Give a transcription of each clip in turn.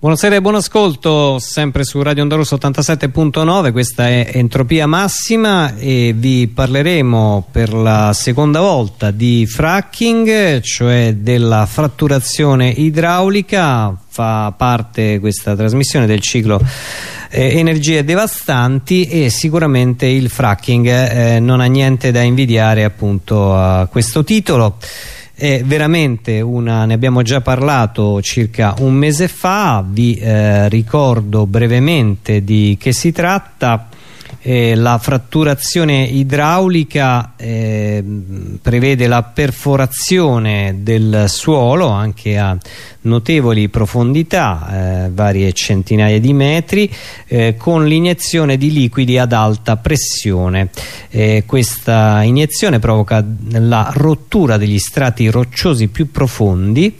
Buonasera e buon ascolto, sempre su Radio Onda 87.9, questa è Entropia Massima e vi parleremo per la seconda volta di fracking, cioè della fratturazione idraulica, fa parte questa trasmissione del ciclo eh, energie devastanti e sicuramente il fracking eh, non ha niente da invidiare appunto a questo titolo è veramente una, ne abbiamo già parlato circa un mese fa, vi eh, ricordo brevemente di che si tratta eh, la fratturazione idraulica eh, prevede la perforazione del suolo anche a notevoli profondità, eh, varie centinaia di metri, eh, con l'iniezione di liquidi ad alta pressione. Eh, questa iniezione provoca la rottura degli strati rocciosi più profondi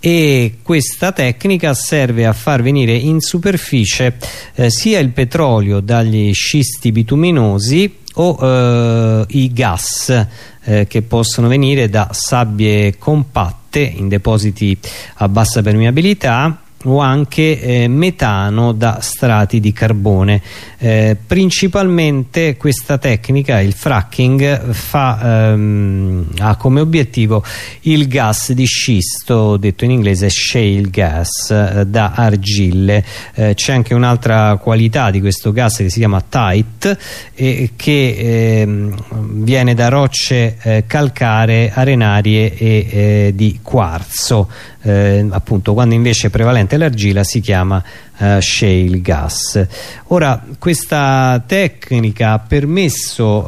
e questa tecnica serve a far venire in superficie eh, sia il petrolio dagli scisti bituminosi o eh, i gas eh, che possono venire da sabbie compatte in depositi a bassa permeabilità o anche eh, metano da strati di carbone. Eh, principalmente questa tecnica, il fracking, fa, ehm, ha come obiettivo il gas di scisto, detto in inglese shale gas, eh, da argille. Eh, c'è anche un'altra qualità di questo gas che si chiama tight e che ehm, viene da rocce eh, calcaree, arenarie e eh, di quarzo eh, appunto quando invece è prevalente l'argilla si chiama eh, shale gas. Ora questa tecnica ha permesso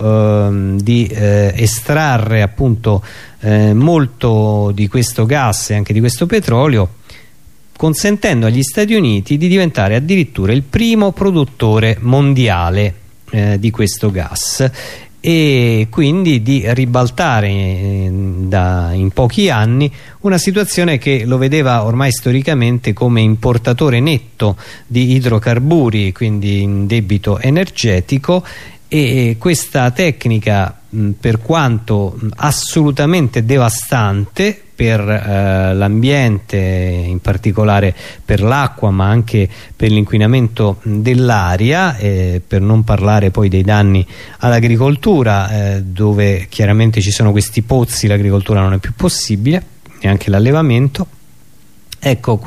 ehm, di eh, estrarre appunto eh, molto di questo gas e anche di questo petrolio consentendo agli Stati Uniti di diventare addirittura il primo produttore mondiale eh, di questo gas e quindi di ribaltare eh, da, in pochi anni una situazione che lo vedeva ormai storicamente come importatore netto di idrocarburi quindi in debito energetico e questa tecnica per quanto assolutamente devastante per eh, l'ambiente, in particolare per l'acqua ma anche per l'inquinamento dell'aria, eh, per non parlare poi dei danni all'agricoltura eh, dove chiaramente ci sono questi pozzi, l'agricoltura non è più possibile, neanche l'allevamento. Ecco,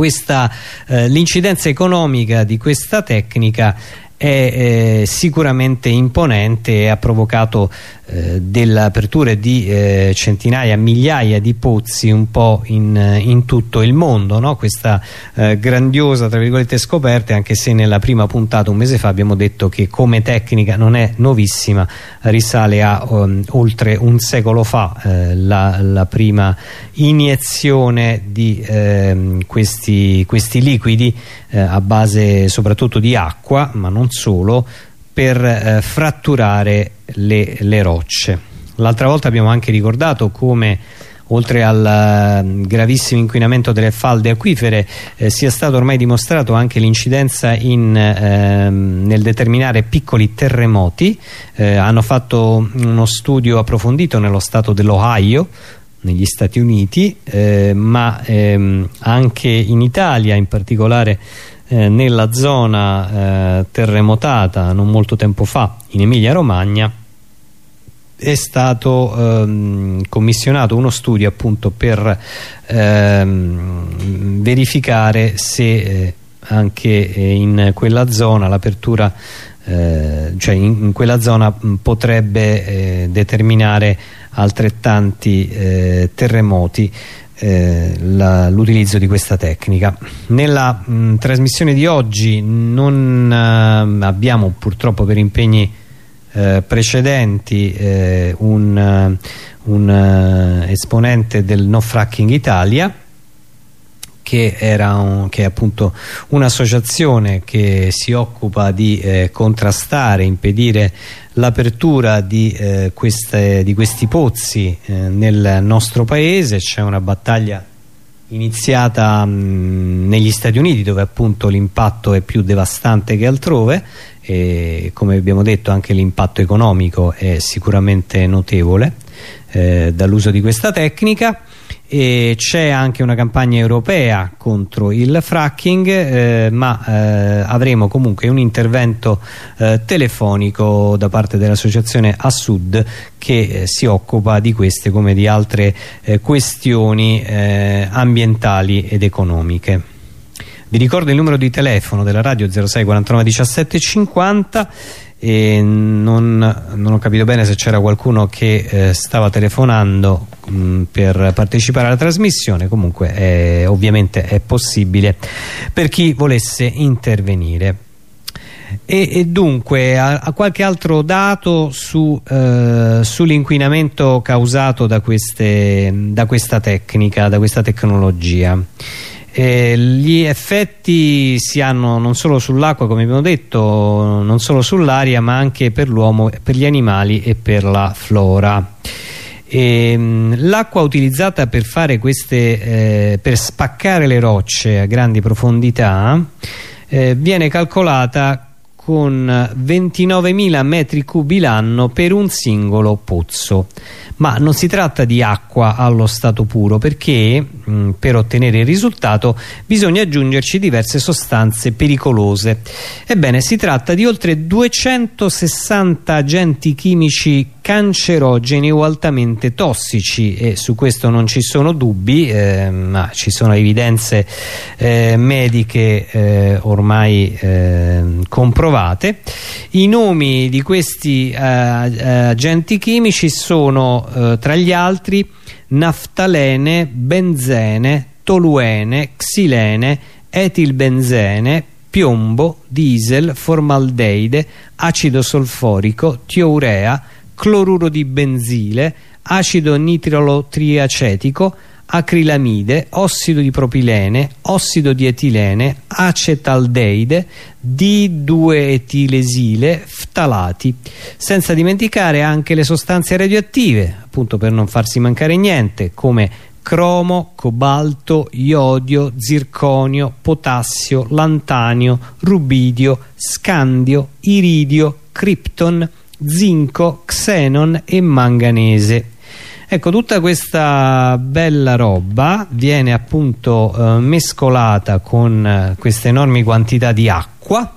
eh, l'incidenza economica di questa tecnica è eh, sicuramente imponente e ha provocato eh, dell'apertura di eh, centinaia, migliaia di pozzi un po' in, in tutto il mondo no? questa eh, grandiosa tra virgolette scoperta anche se nella prima puntata un mese fa abbiamo detto che come tecnica non è novissima risale a um, oltre un secolo fa eh, la, la, prima iniezione di ehm, questi, questi liquidi eh, a base soprattutto di acqua ma non solo per eh, fratturare le, le rocce. L'altra volta abbiamo anche ricordato come oltre al uh, gravissimo inquinamento delle falde acquifere eh, sia stato ormai dimostrato anche l'incidenza eh, nel determinare piccoli terremoti eh, hanno fatto uno studio approfondito nello stato dell'Ohio negli Stati Uniti eh, ma ehm, anche in Italia in particolare eh, nella zona eh, terremotata non molto tempo fa in Emilia Romagna è stato ehm, commissionato uno studio appunto per ehm, verificare se eh, anche eh, in quella zona l'apertura eh, cioè in, in, quella zona potrebbe eh, determinare altrettanti terremoti eh, l'utilizzo di questa tecnica. Nella mh, trasmissione di oggi non eh, abbiamo purtroppo per impegni eh, precedenti eh, un, eh, un eh, esponente del No Fracking Italia che, un, che è appunto un'associazione che si occupa di eh, contrastare, impedire l'apertura di, eh, di, questi pozzi eh, nel nostro paese, c'è una battaglia iniziata mh, negli Stati Uniti dove appunto l'impatto è più devastante che altrove e come abbiamo detto anche l'impatto economico è sicuramente notevole eh, dall'uso di questa tecnica c'è anche una campagna europea contro il fracking eh, ma eh, avremo comunque un intervento eh, telefonico da parte dell'associazione Assud che eh, si occupa di queste come di altre eh, questioni eh, ambientali ed economiche. Vi ricordo il numero di telefono della radio 06 49 17 50 e non, non ho capito bene se c'era qualcuno che eh, stava telefonando mh, mm, per partecipare alla trasmissione. Comunque è, ovviamente è possibile per chi volesse intervenire. E, e dunque a, a, qualche altro dato su, eh, sull'inquinamento causato da, queste, da questa tecnica da questa tecnologia eh, gli effetti si hanno non solo sull'acqua come abbiamo detto non solo sull'aria ma anche per l'uomo per gli animali e per la flora. Ehm, l'acqua utilizzata per fare queste eh, per spaccare le rocce a grandi profondità eh, viene calcolata con 29.000 metri cubi l'anno per un singolo pozzo. Ma non si tratta di acqua allo stato puro perché mh, per ottenere il risultato bisogna aggiungerci diverse sostanze pericolose. Ebbene si tratta di oltre 260 agenti chimici cancerogeni o altamente tossici e su questo non ci sono dubbi eh, ma ci sono evidenze eh, mediche eh, ormai ehm, comprovate. I nomi di questi eh, eh, agenti chimici sono eh, tra gli altri naftalene, benzene, toluene, xilene, etilbenzene, piombo, diesel, formaldeide, acido solforico, tiourea, cloruro di benzile, acido nitrolotriacetico, acrilamide, ossido di propilene, ossido di etilene, acetaldeide, D2-etilesile, ftalati, senza dimenticare anche le sostanze radioattive, appunto per non farsi mancare niente, come cromo, cobalto, iodio, zirconio, potassio, lantanio, rubidio, scandio, iridio, krypton, zinco, xenon e manganese. Ecco, tutta questa bella roba viene appunto eh, mescolata con eh, queste enormi quantità di acqua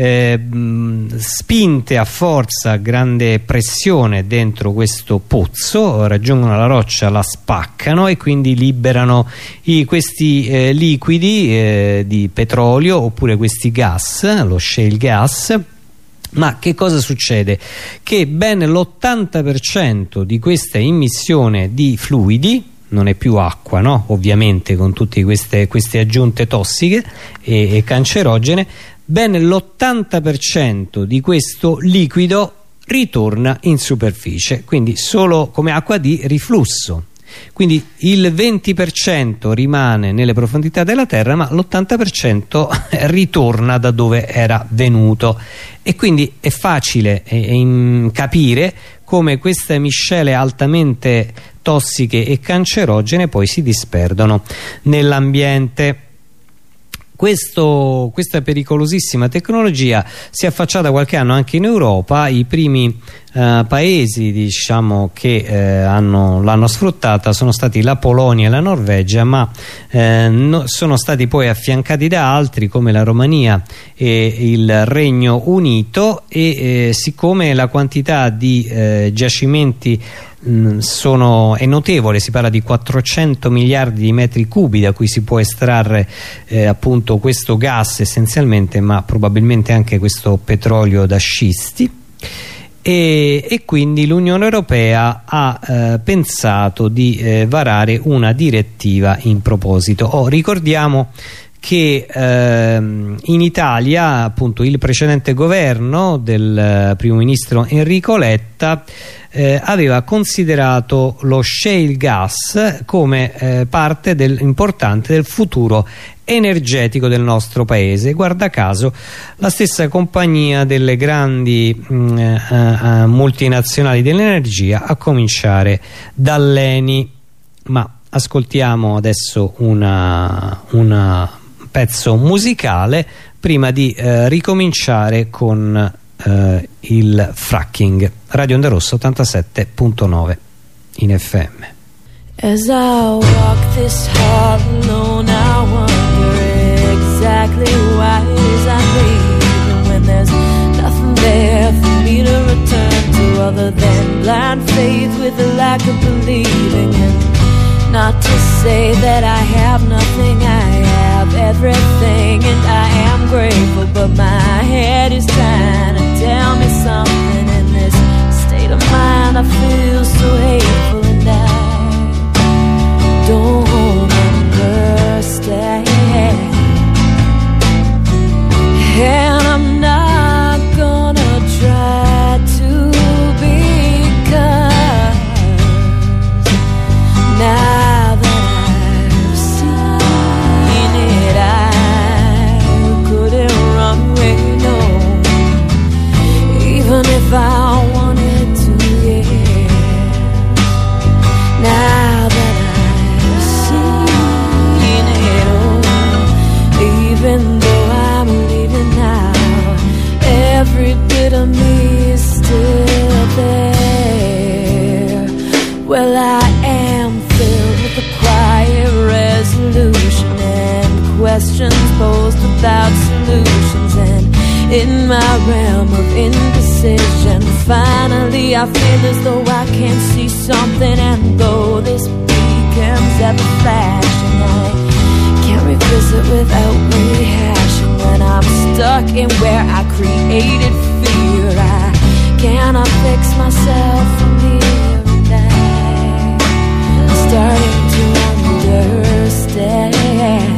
eh, spinte a forza grande pressione dentro questo pozzo raggiungono la roccia, la spaccano e quindi liberano i, questi eh, liquidi eh, di petrolio oppure questi gas, lo shale gas ma che cosa succede? Che ben l'80% di questa immissione di fluidi non è più acqua, no? ovviamente con tutte queste, queste aggiunte tossiche e, e cancerogene, ben l'80% di questo liquido ritorna in superficie, quindi solo come acqua di riflusso quindi il 20% rimane nelle profondità della terra ma l'80% ritorna da dove era venuto. E quindi è facile eh, capire come queste miscele altamente tossiche e cancerogene poi si disperdono nell'ambiente. Questa pericolosissima tecnologia si è affacciata qualche anno anche in Europa, i primi eh, paesi diciamo, che eh, l'hanno sfruttata sono stati la Polonia e la Norvegia ma eh, no, sono stati poi affiancati da altri come la Romania e il Regno Unito e eh, siccome la quantità di eh, giacimenti Mm, sono, è notevole, si parla di 400 miliardi di metri cubi da cui si può estrarre appunto questo gas essenzialmente ma probabilmente anche questo petrolio da scisti e, e quindi l'Unione Europea ha eh, pensato di eh, varare una direttiva in proposito. Oh, ricordiamo che ehm, in Italia appunto il precedente governo del eh, primo ministro Enrico Letta eh, aveva considerato lo shale gas come eh, parte del, importante del futuro energetico del nostro paese. Guarda caso la stessa compagnia delle grandi mh, mm, eh, eh, multinazionali dell'energia a cominciare dall'Eni ma ascoltiamo adesso una pezzo musicale prima di eh, ricominciare con eh, il fracking. Radio Onda Rossa 87.9 in FM of believing. And not to say that I have nothing, I have everything, and I am grateful. But my head is trying to tell me something in this state of mind. I feel so hateful, questions posed without solutions. And in my realm of indecision, finally I feel as though I can see something. And though this beacon's ever flashing, I can't revisit without rehashing. When I'm stuck in where I created fear, I cannot fix myself from here. And I'm starting to understand.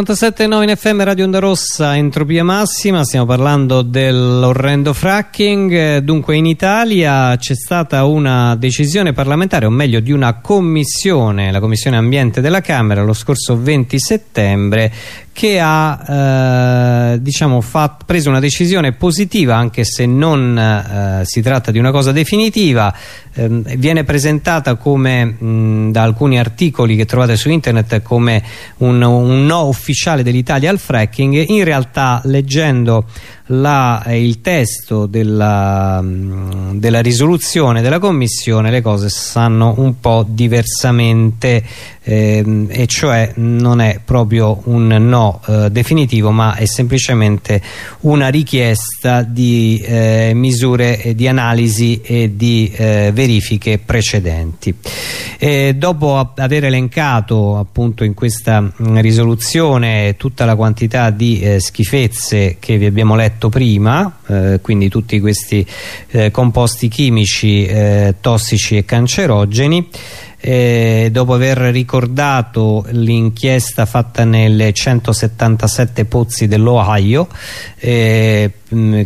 87.9 in FM Radio Onda Rossa, entropia massima, stiamo parlando dell'orrendo fracking, Eh, dunque in Italia c'è stata una decisione parlamentare, o meglio di una commissione, la commissione ambiente della Camera lo scorso 20 settembre che ha eh, diciamo fat- preso una decisione positiva anche se non eh, si tratta di una cosa definitiva. Ehm, viene presentata come mh, da alcuni articoli che trovate su internet come un, un no ufficiale dell'Italia al fracking in realtà leggendo la, eh, il testo della, mh, della risoluzione della commissione le cose stanno un po' diversamente. Ehm, e cioè non è proprio un no eh, definitivo ma è semplicemente una richiesta di eh, misure di analisi e di eh, verifiche precedenti. E dopo aver elencato appunto in questa mh, risoluzione tutta la quantità di eh, schifezze che vi abbiamo letto prima eh, quindi tutti questi eh, composti chimici eh, tossici e cancerogeni. Eh, dopo aver ricordato l'inchiesta fatta nelle 177 pozzi dell'Ohio eh,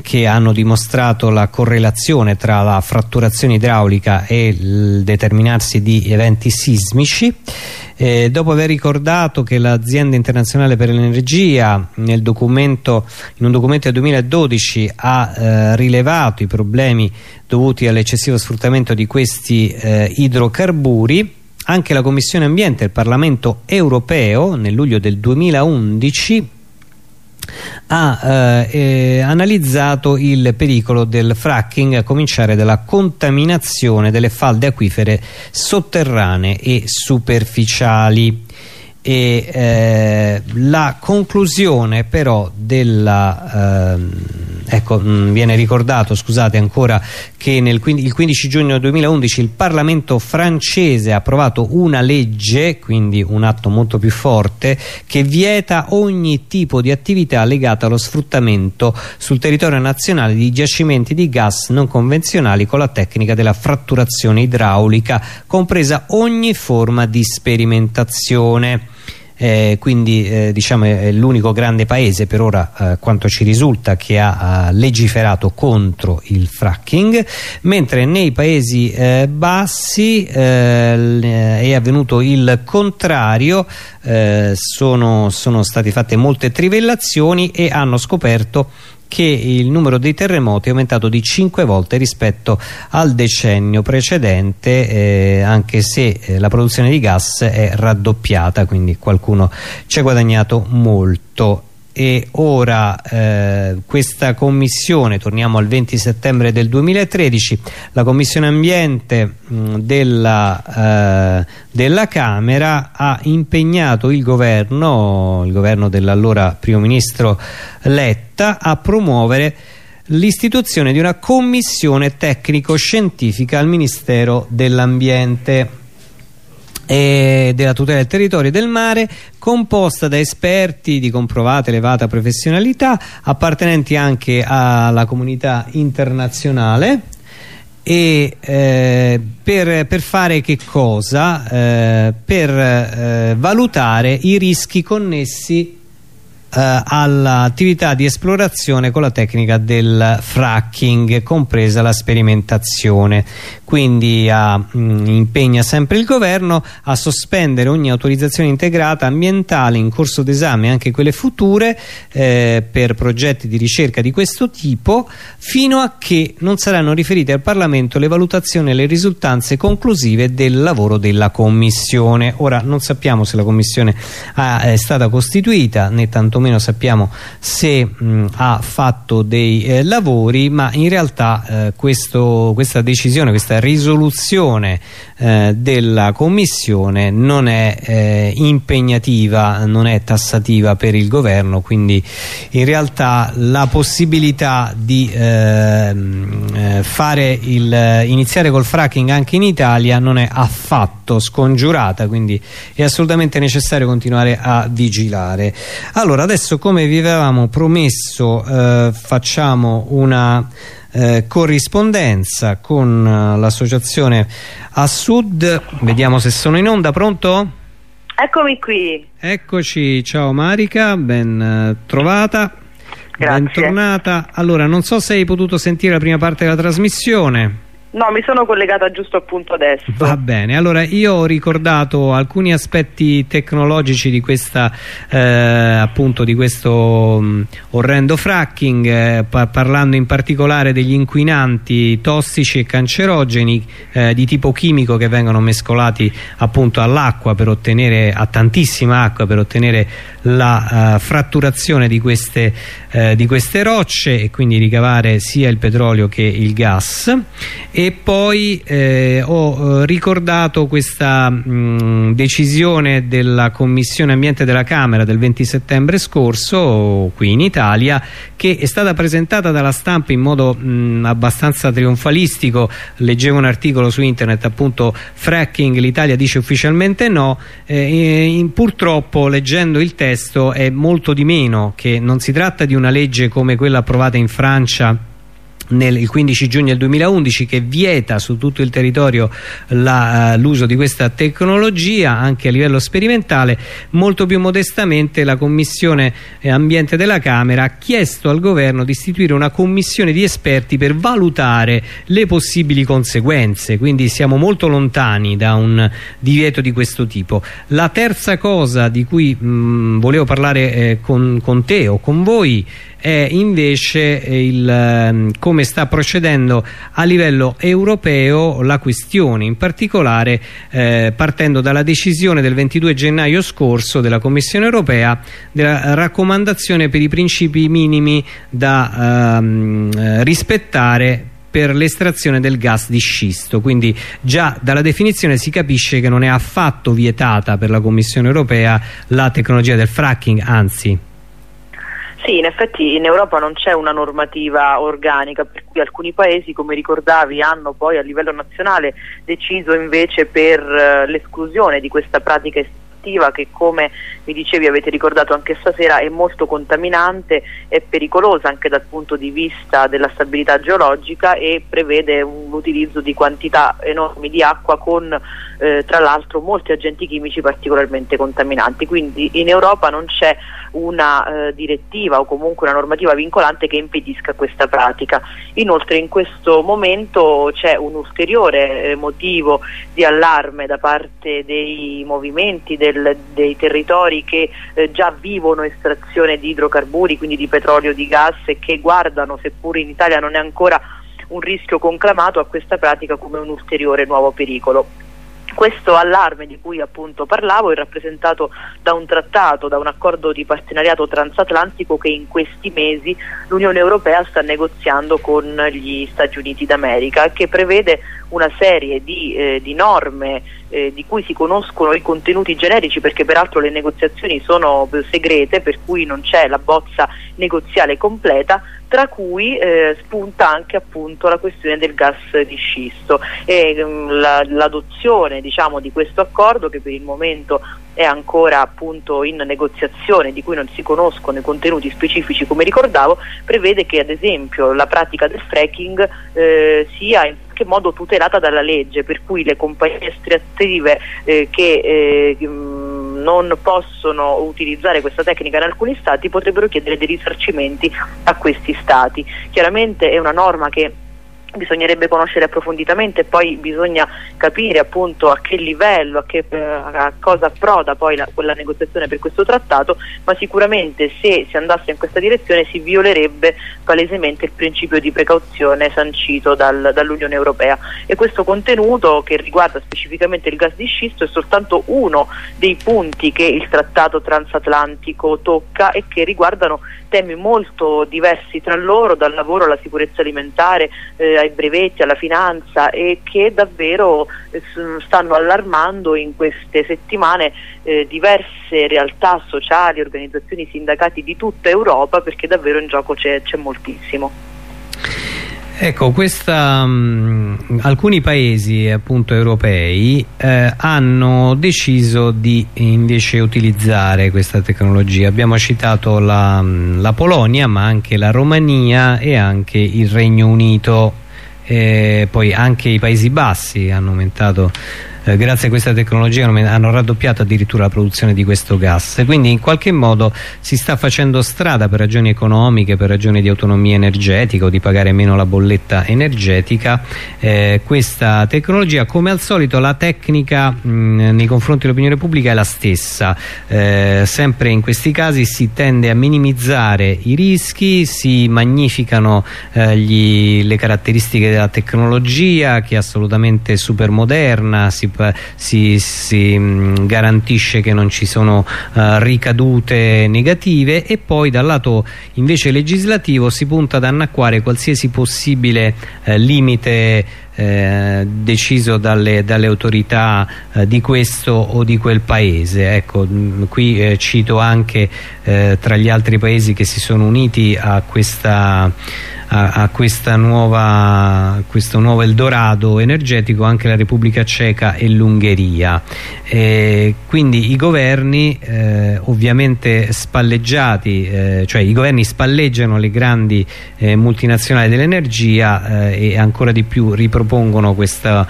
che hanno dimostrato la correlazione tra la fratturazione idraulica e il determinarsi di eventi sismici Eh, dopo aver ricordato che l'azienda internazionale per l'energia in un documento del 2012 ha eh, rilevato i problemi dovuti all'eccessivo sfruttamento di questi eh, idrocarburi anche la Commissione Ambiente del Parlamento Europeo nel luglio del 2011 ha eh, eh, analizzato il pericolo del fracking a cominciare dalla contaminazione delle falde acquifere sotterranee e superficiali e eh, la conclusione però della eh, ecco mh, mm, viene ricordato scusate ancora che nel, il 15 giugno 2011 il Parlamento francese ha approvato una legge quindi un atto molto più forte che vieta ogni tipo di attività legata allo sfruttamento sul territorio nazionale di giacimenti di gas non convenzionali con la tecnica della fratturazione idraulica compresa ogni forma di sperimentazione eh, quindi eh, diciamo è l'unico grande paese per ora eh, quanto ci risulta che ha, legiferato contro il fracking mentre nei paesi eh, bassi eh, è avvenuto il contrario eh, sono, sono state fatte molte trivellazioni e hanno scoperto che il numero dei terremoti è aumentato di 5 volte rispetto al decennio precedente eh, anche se eh, la produzione di gas è raddoppiata quindi qualcuno ci ha guadagnato molto e ora eh, questa commissione, torniamo al 20 settembre del 2013, la commissione ambiente mh, della, eh, della, Camera ha impegnato il governo, il governo dell'allora primo ministro Letta a promuovere l'istituzione di una commissione tecnico-scientifica al Ministero dell'Ambiente della tutela del territorio e del mare composta da esperti di comprovata elevata professionalità appartenenti anche alla comunità internazionale e eh, per, per, fare che cosa? Eh, per eh, valutare i rischi connessi eh, all'attività di esplorazione con la tecnica del fracking compresa la sperimentazione. Quindi a, mh, mm, impegna sempre il governo a sospendere ogni autorizzazione integrata ambientale in corso d'esame anche quelle future eh, per progetti di ricerca di questo tipo fino a che non saranno riferite al Parlamento le valutazioni e le risultanze conclusive del lavoro della Commissione. Ora non sappiamo se la Commissione ha, è stata costituita né tantomeno meno sappiamo se mh, ha fatto dei eh, lavori ma in realtà eh, questo, questa decisione, questa risoluzione eh, della Commissione non è eh, impegnativa, non è tassativa per il governo quindi in realtà la possibilità di ehm, eh, il, iniziare col fracking anche in Italia non è affatto scongiurata quindi è assolutamente necessario continuare a vigilare. Allora adesso come vi avevamo promesso eh, facciamo una eh, corrispondenza con eh, l'associazione a sud. Vediamo se sono in onda. Pronto? eccomi qui. Eccoci. Ciao Marica ben eh, trovata. Grazie. bentornata allora non so se hai potuto sentire la prima parte della trasmissione No, mi sono collegata giusto appunto adesso. Va bene, allora io ho ricordato alcuni aspetti tecnologici di questa eh, appunto di questo mh, mm, orrendo fracking eh, pa parlando in particolare degli inquinanti tossici e cancerogeni eh, di tipo chimico che vengono mescolati appunto all'acqua per ottenere a tantissima acqua per ottenere la uh, fratturazione di queste, uh, di queste rocce e quindi ricavare sia il petrolio che il gas e e poi eh, ho eh, ricordato questa mh, decisione della Commissione Ambiente della Camera del 20 settembre scorso qui in Italia che è stata presentata dalla stampa in modo mh, abbastanza trionfalistico. Leggevo un articolo su internet appunto fracking l'Italia dice ufficialmente no. Eh, in, purtroppo leggendo il testo è molto di meno che non si tratta di una legge come quella approvata in Francia nel, il 15 giugno del 2011 che vieta su tutto il territorio eh, l'uso uh, di questa tecnologia anche a livello sperimentale. Molto più modestamente la Commissione eh, Ambiente della Camera ha chiesto al governo di istituire una commissione di esperti per valutare le possibili conseguenze. Quindi siamo molto lontani da un divieto di questo tipo. La terza cosa di cui mh, volevo parlare eh, con, con te o con voi è invece il, ehm, come sta procedendo a livello europeo la questione, in particolare eh, partendo dalla decisione del 22 gennaio scorso della Commissione europea della raccomandazione per i principi minimi da ehm, rispettare per l'estrazione del gas di scisto. Quindi già dalla definizione si capisce che non è affatto vietata per la Commissione europea la tecnologia del fracking anzi sì, in effetti in Europa non c'è una normativa organica, per cui alcuni paesi, come ricordavi, hanno poi a livello nazionale deciso invece per uh, l'esclusione di questa pratica estrattiva che come mi dicevi avete ricordato anche stasera è molto contaminante e pericolosa anche dal punto di vista della stabilità geologica e prevede l'utilizzo di quantità enormi di acqua con eh, tra l'altro molti agenti chimici particolarmente contaminanti quindi in Europa non c'è una eh, direttiva o comunque una normativa vincolante che impedisca questa pratica. Inoltre in questo momento c'è un ulteriore eh, motivo di allarme da parte dei movimenti del, dei territori che eh, già vivono estrazione di idrocarburi, quindi di petrolio, di gas e che guardano, seppur in Italia non è ancora un rischio conclamato, a questa pratica come un ulteriore nuovo pericolo. Questo allarme di cui appunto parlavo è rappresentato da un trattato, da un accordo di partenariato transatlantico che in questi mesi l'Unione Europea sta negoziando con gli Stati Uniti d'America che prevede una serie di, eh, di norme eh, di cui si conoscono i contenuti generici perché peraltro le negoziazioni sono segrete per cui non c'è la bozza negoziale completa tra cui eh, spunta anche appunto la questione del gas di scisto e mm, l'adozione diciamo, di questo accordo che per il momento è ancora appunto in negoziazione di cui non si conoscono i contenuti specifici come ricordavo prevede che ad esempio la pratica del fracking eh, sia in qualche modo tutelata dalla legge per cui le compagnie estrattive eh, che eh, non possono utilizzare questa tecnica in alcuni stati potrebbero chiedere dei risarcimenti a questi stati. Chiaramente è una norma che bisognerebbe conoscere approfonditamente e poi bisogna capire appunto a che livello, a, che, eh, a cosa approda poi la, quella negoziazione per questo trattato, ma sicuramente se si andasse in questa direzione si violerebbe palesemente il principio di precauzione sancito dal, dall'Unione Europea. E questo contenuto che riguarda specificamente il gas di scisto è soltanto uno dei punti che il trattato transatlantico tocca e che riguardano temi molto diversi tra loro, dal lavoro alla sicurezza alimentare, eh, ai brevetti, alla finanza e che davvero eh, stanno allarmando in queste settimane eh, diverse realtà sociali, organizzazioni, sindacati di tutta Europa perché davvero in gioco c'è moltissimo. Ecco, questa, mh, alcuni paesi appunto europei eh, hanno deciso di invece utilizzare questa tecnologia. Abbiamo citato la, la Polonia, ma anche la Romania e anche il Regno Unito. Eh, poi anche i Paesi Bassi hanno aumentato eh, grazie a questa tecnologia hanno raddoppiato addirittura la produzione di questo gas. Quindi in qualche modo si sta facendo strada per ragioni economiche per ragioni di autonomia energetica o di pagare meno la bolletta energetica. Eh, questa tecnologia come al solito la tecnica mh, nei confronti dell'opinione pubblica è la stessa. Eh, sempre in questi casi si tende a minimizzare i rischi si magnificano eh, gli, le caratteristiche della tecnologia che è assolutamente super moderna si si, si mm, garantisce che non ci sono uh, ricadute negative e poi dal lato invece legislativo si punta ad annacquare qualsiasi possibile eh, limite eh, deciso dalle, dalle autorità eh, di questo o di quel paese. Ecco mh, mm, qui eh, cito anche eh, tra gli altri paesi che si sono uniti a questa a, a nuova, questo nuovo Eldorado energetico anche la Repubblica Ceca e l'Ungheria. Quindi i governi eh, ovviamente spalleggiati, eh, cioè i governi spalleggiano le grandi eh, multinazionali dell'energia eh, e ancora di più ripropongono questa,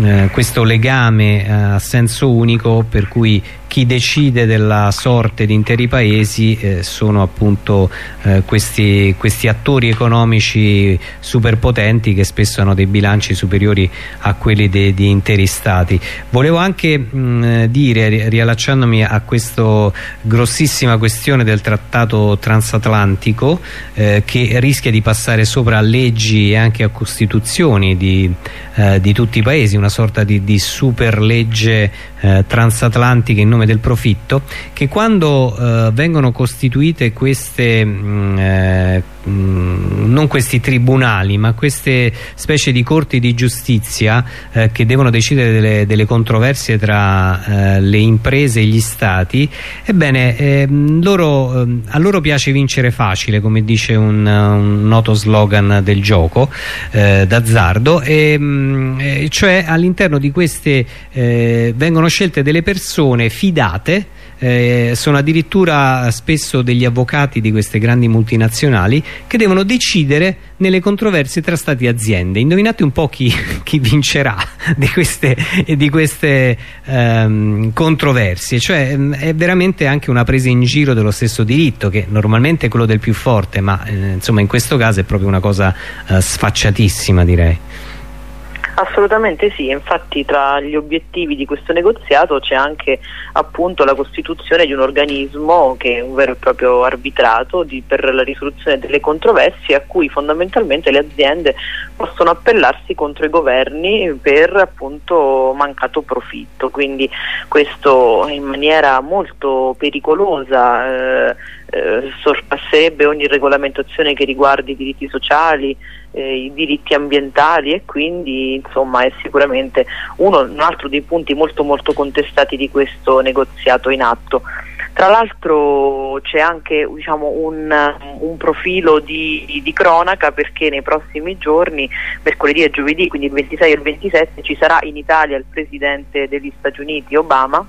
eh, questo legame a senso unico per cui chi decide della sorte di interi paesi eh, sono appunto eh, questi, questi, attori economici superpotenti che spesso hanno dei bilanci superiori a quelli di interi stati. Volevo anche mh, dire, riallacciandomi a questa grossissima questione del trattato transatlantico eh, che rischia di passare sopra a leggi e anche a costituzioni di, eh, di tutti i paesi, una sorta di, di super legge eh, transatlantiche in nome del profitto che quando eh, vengono costituite queste mh, mm, eh, mh, mm, non questi tribunali ma queste specie di corti di giustizia eh, che devono decidere delle, delle controversie tra eh, le imprese e gli stati ebbene ehm, loro, ehm, a loro piace vincere facile come dice un, un noto slogan del gioco eh, d'azzardo e, mm, cioè all'interno di queste vengono vengono scelte delle persone fidate eh, sono addirittura spesso degli avvocati di queste grandi multinazionali che devono decidere nelle controversie tra stati e aziende. Indovinate un po' chi, chi vincerà di queste, di queste ehm, controversie? Cioè mm, è veramente anche una presa in giro dello stesso diritto che normalmente è quello del più forte ma eh, insomma in questo caso è proprio una cosa eh, sfacciatissima direi Assolutamente sì, infatti tra gli obiettivi di questo negoziato c'è anche appunto la costituzione di un organismo che è un vero e proprio arbitrato di, per la risoluzione delle controversie a cui fondamentalmente le aziende possono appellarsi contro i governi per appunto mancato profitto, quindi questo in maniera molto pericolosa eh, eh, sorpasserebbe ogni regolamentazione che riguardi i diritti sociali, eh, i diritti ambientali e quindi insomma è sicuramente uno, un altro dei punti molto molto contestati di questo negoziato in atto. Tra l'altro c'è anche diciamo, un, un, profilo di, di, cronaca perché nei prossimi giorni, mercoledì e giovedì, quindi il 26 e il 27, ci sarà in Italia il Presidente degli Stati Uniti Obama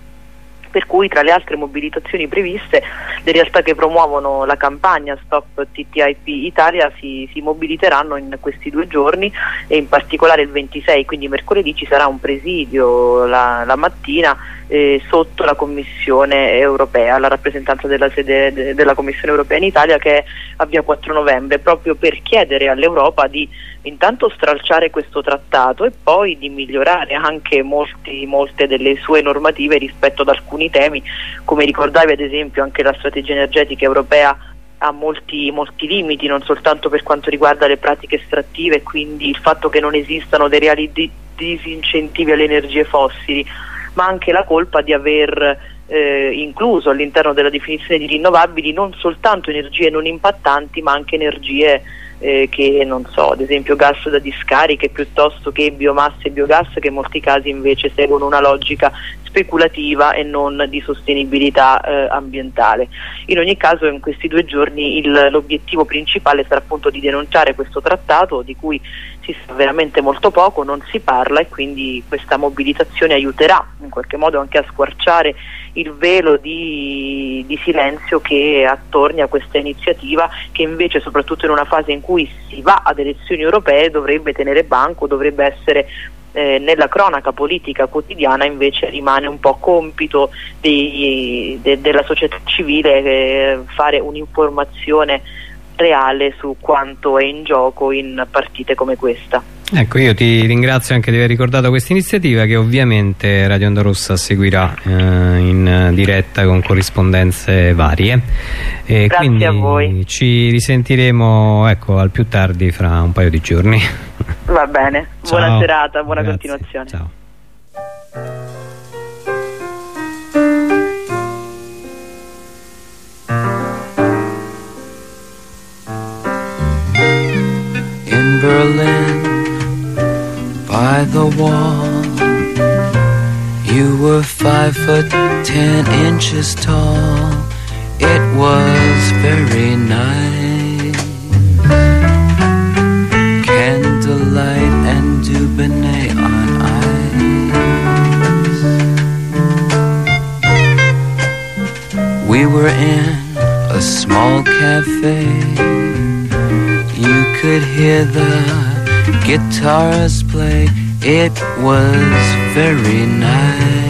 per cui tra le altre mobilitazioni previste le realtà che promuovono la campagna Stop TTIP Italia si, si, mobiliteranno in questi due giorni e in particolare il 26, quindi mercoledì ci sarà un presidio la, la mattina eh, sotto la Commissione europea, la rappresentanza della sede de, della Commissione europea in Italia che è a via 4 novembre, proprio per chiedere all'Europa di intanto stralciare questo trattato e poi di migliorare anche molti, molte delle sue normative rispetto ad alcuni temi, come ricordavi ad esempio anche la strategia energetica europea ha molti, molti, limiti, non soltanto per quanto riguarda le pratiche estrattive, quindi il fatto che non esistano dei reali disincentivi alle energie fossili, ma anche la colpa di aver eh, incluso all'interno della definizione di rinnovabili non soltanto energie non impattanti, ma anche energie eh, che non so, ad esempio gas da discariche piuttosto che biomassa e biogas che in molti casi invece seguono una logica speculativa e non di sostenibilità eh, ambientale. In ogni caso in questi due giorni l'obiettivo principale sarà appunto di denunciare questo trattato di cui si sa veramente molto poco, non si parla e quindi questa mobilitazione aiuterà in qualche modo anche a squarciare il velo di, di silenzio che attorni a questa iniziativa che invece soprattutto in una fase in cui si va ad elezioni europee dovrebbe tenere banco, dovrebbe essere eh, nella cronaca politica quotidiana invece rimane un po' compito dei, de, della società civile eh, fare un'informazione reale su quanto è in gioco in partite come questa. Ecco, io ti ringrazio anche di aver ricordato questa iniziativa che ovviamente Radio Onda Rossa seguirà eh, in diretta con corrispondenze varie. E Grazie quindi a voi. Ci risentiremo ecco, al più tardi fra un paio di giorni. Va bene, Ciao. buona serata, buona Grazie. continuazione. Ciao. In Berlin by the wall. You were five foot ten inches tall. It was very nice. Candlelight and Dubonnet on ice. We were in a small cafe. You could hear the guitars play. It was very nice.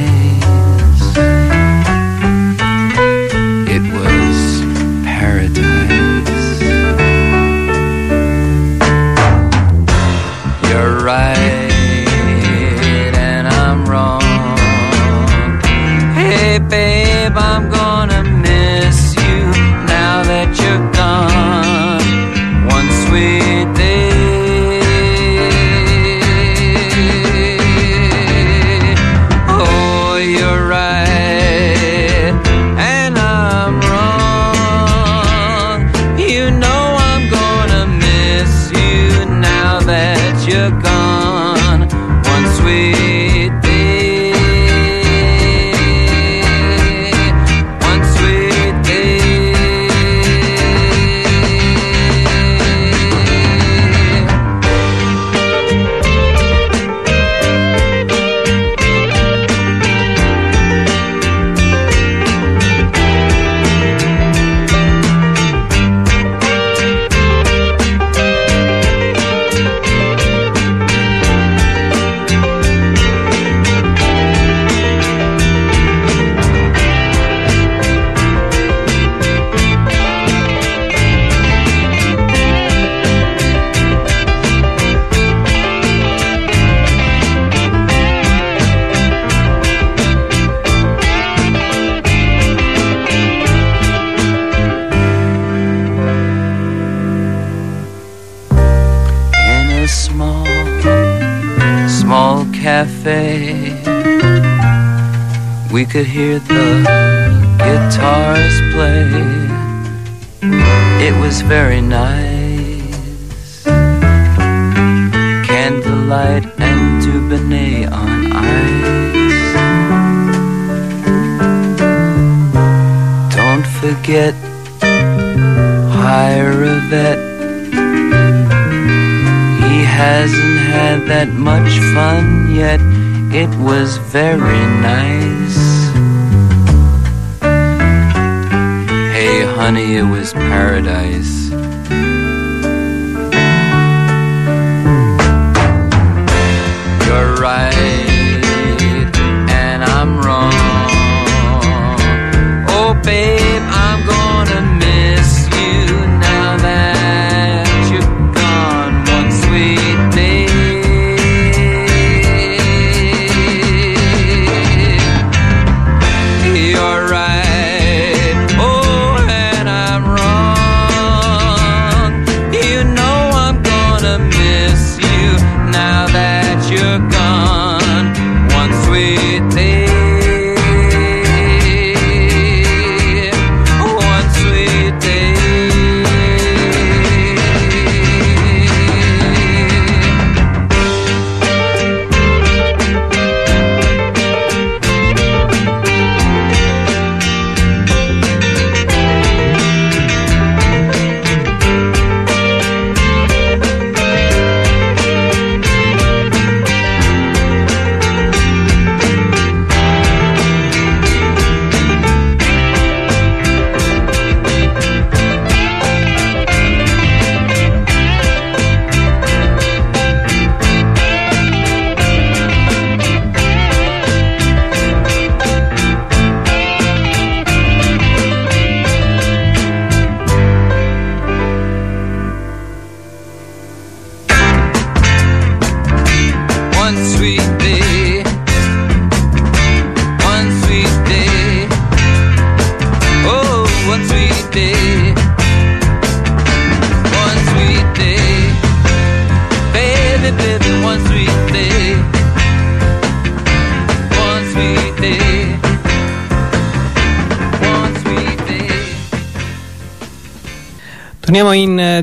Hasn't had that much fun yet. It was very nice. Hey, honey, it was paradise. You're right, and I'm wrong. Oh, babe,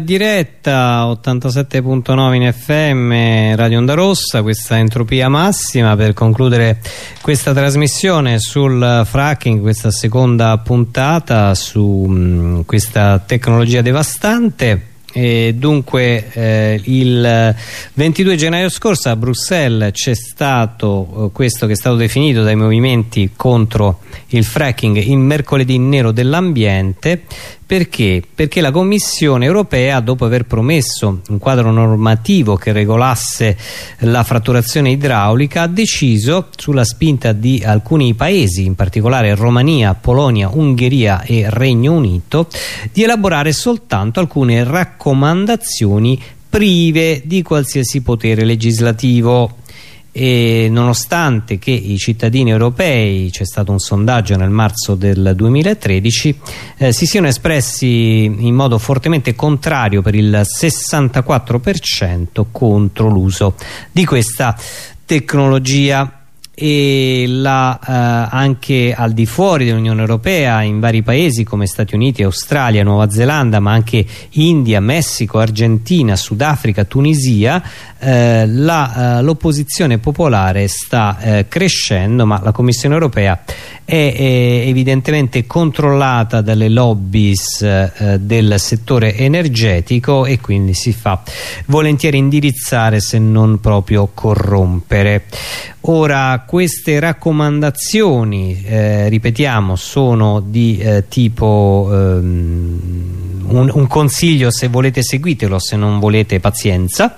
diretta 87.9 in FM Radio Onda Rossa, questa entropia massima per concludere questa trasmissione sul fracking, questa seconda puntata su mh, questa tecnologia devastante. E dunque eh, il 22 gennaio scorso a Bruxelles c'è stato eh, questo che è stato definito dai movimenti contro il fracking il mercoledì nero dell'ambiente Perché? Perché la Commissione europea, dopo aver promesso un quadro normativo che regolasse la fratturazione idraulica, ha deciso, sulla spinta di alcuni paesi, in particolare Romania, Polonia, Ungheria e Regno Unito, di elaborare soltanto alcune raccomandazioni prive di qualsiasi potere legislativo e nonostante che i cittadini europei, c'è stato un sondaggio nel marzo del 2013, eh, si siano espressi in modo fortemente contrario per il 64% contro l'uso di questa tecnologia e la, eh, anche al di fuori dell'Unione Europea in vari paesi come Stati Uniti, Australia, Nuova Zelanda ma anche India, Messico, Argentina, Sudafrica, Tunisia eh, eh, l'opposizione popolare sta eh, crescendo ma la Commissione Europea è, è evidentemente controllata dalle lobbies eh, del settore energetico e quindi si fa volentieri indirizzare se non proprio corrompere. Ora queste raccomandazioni eh, ripetiamo sono di eh, tipo ehm, un, un, consiglio se volete seguitelo se non volete pazienza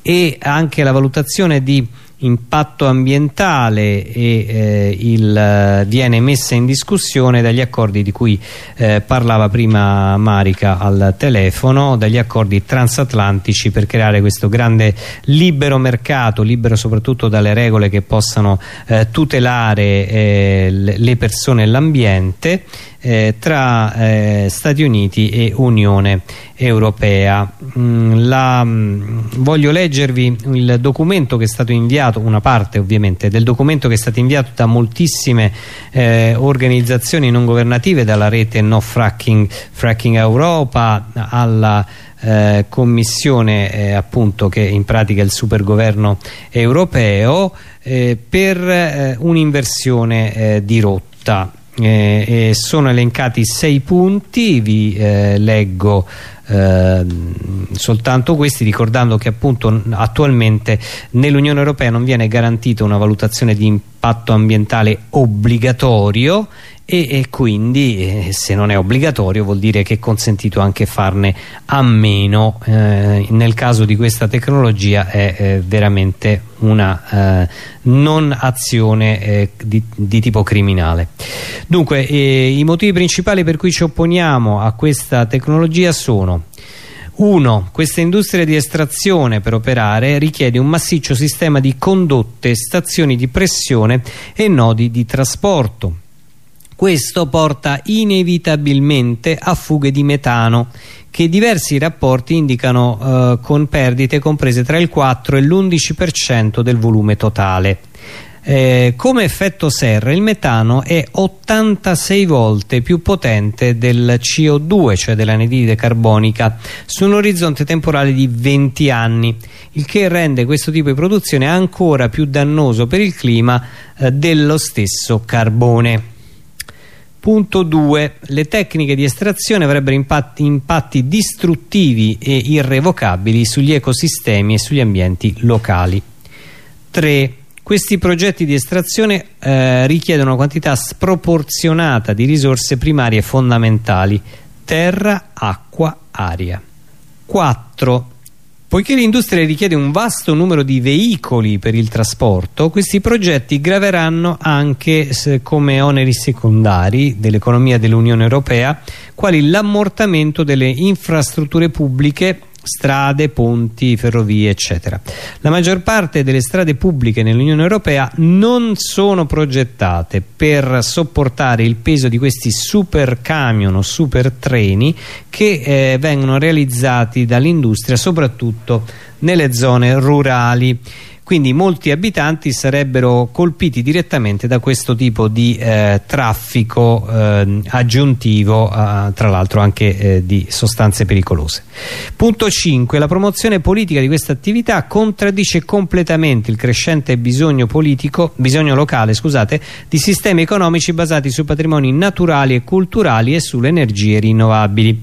e anche la valutazione di impatto ambientale e eh, il, eh, viene messa in discussione dagli accordi di cui eh, parlava prima Marica al telefono, dagli accordi transatlantici per creare questo grande libero mercato, libero soprattutto dalle regole che possano eh, tutelare eh, le persone e l'ambiente eh, tra eh, Stati Uniti e Unione Europea. Mm, la, mm, voglio leggervi il documento che è stato inviato, una parte ovviamente, del documento che è stato inviato da moltissime eh, organizzazioni non governative, dalla rete No Fracking, Fracking Europa alla eh, commissione eh, appunto che in pratica è il supergoverno europeo eh, per eh, un'inversione eh, di rotta eh, sono elencati sei punti vi eh, leggo eh, soltanto questi ricordando che appunto attualmente nell'Unione Europea non viene garantita una valutazione di impatto ambientale obbligatorio e, e quindi eh, se non è obbligatorio vuol dire che è consentito anche farne a meno eh, nel caso di questa tecnologia è eh, veramente una eh, non azione eh, di, di, tipo criminale dunque eh, i motivi principali per cui ci opponiamo a questa tecnologia sono 1. Questa industria di estrazione per operare richiede un massiccio sistema di condotte, stazioni di pressione e nodi di trasporto. Questo porta inevitabilmente a fughe di metano che diversi rapporti indicano eh, con perdite comprese tra il 4 e l'11% del volume totale. Eh, come effetto serra il metano è 86 volte più potente del CO2 cioè dell'anidride carbonica su un orizzonte temporale di 20 anni il che rende questo tipo di produzione ancora più dannoso per il clima eh, dello stesso carbone Punto 2. Le tecniche di estrazione avrebbero impatti, impatti, distruttivi e irrevocabili sugli ecosistemi e sugli ambienti locali. 3. Questi progetti di estrazione eh, richiedono una quantità sproporzionata di risorse primarie fondamentali terra, acqua, aria. 4. Poiché l'industria richiede un vasto numero di veicoli per il trasporto, questi progetti graveranno anche come oneri secondari dell'economia dell'Unione Europea, quali l'ammortamento delle infrastrutture pubbliche strade, ponti, ferrovie eccetera. La maggior parte delle strade pubbliche nell'Unione Europea non sono progettate per sopportare il peso di questi super camion o super treni che eh, vengono realizzati dall'industria soprattutto nelle zone rurali quindi molti abitanti sarebbero colpiti direttamente da questo tipo di eh, traffico eh, aggiuntivo eh, tra l'altro anche eh, di sostanze pericolose. Punto 5 la promozione politica di questa attività contraddice completamente il crescente bisogno politico bisogno locale scusate di sistemi economici basati su patrimoni naturali e culturali e sulle energie rinnovabili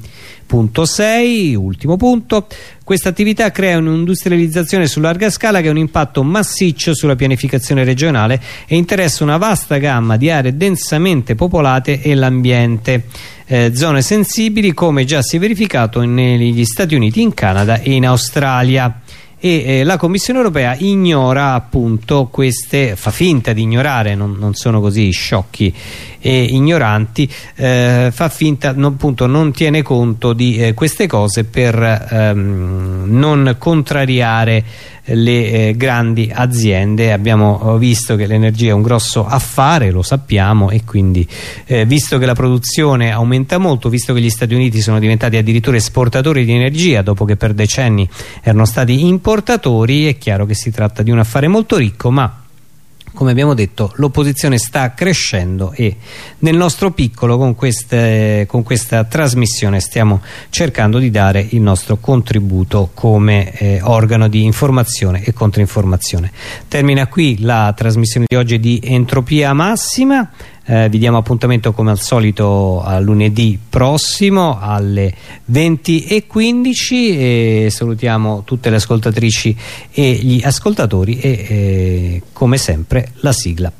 Punto 6, ultimo punto, questa attività crea un'industrializzazione su larga scala che ha un impatto massiccio sulla pianificazione regionale e interessa una vasta gamma di aree densamente popolate e l'ambiente. eh, zone sensibili come già si è verificato negli Stati Uniti, in Canada e in Australia e eh, la Commissione europea ignora appunto queste, fa finta di ignorare, non, non sono così sciocchi e ignoranti, eh, fa finta, non, appunto non tiene conto di eh, queste cose per ehm, non contrariare le eh, grandi aziende. Abbiamo visto che l'energia è un grosso affare lo sappiamo e quindi eh, visto che la produzione aumenta molto visto che gli Stati Uniti sono diventati addirittura esportatori di energia dopo che per decenni erano stati importatori è chiaro che si tratta di un affare molto ricco ma come abbiamo detto l'opposizione sta crescendo e nel nostro piccolo con, queste, con, questa trasmissione stiamo cercando di dare il nostro contributo come eh, organo di informazione e controinformazione. Termina qui la trasmissione di oggi di Entropia Massima eh, vi diamo appuntamento come al solito a lunedì prossimo alle 20.15 e salutiamo tutte le ascoltatrici e gli ascoltatori e eh, come sempre la sigla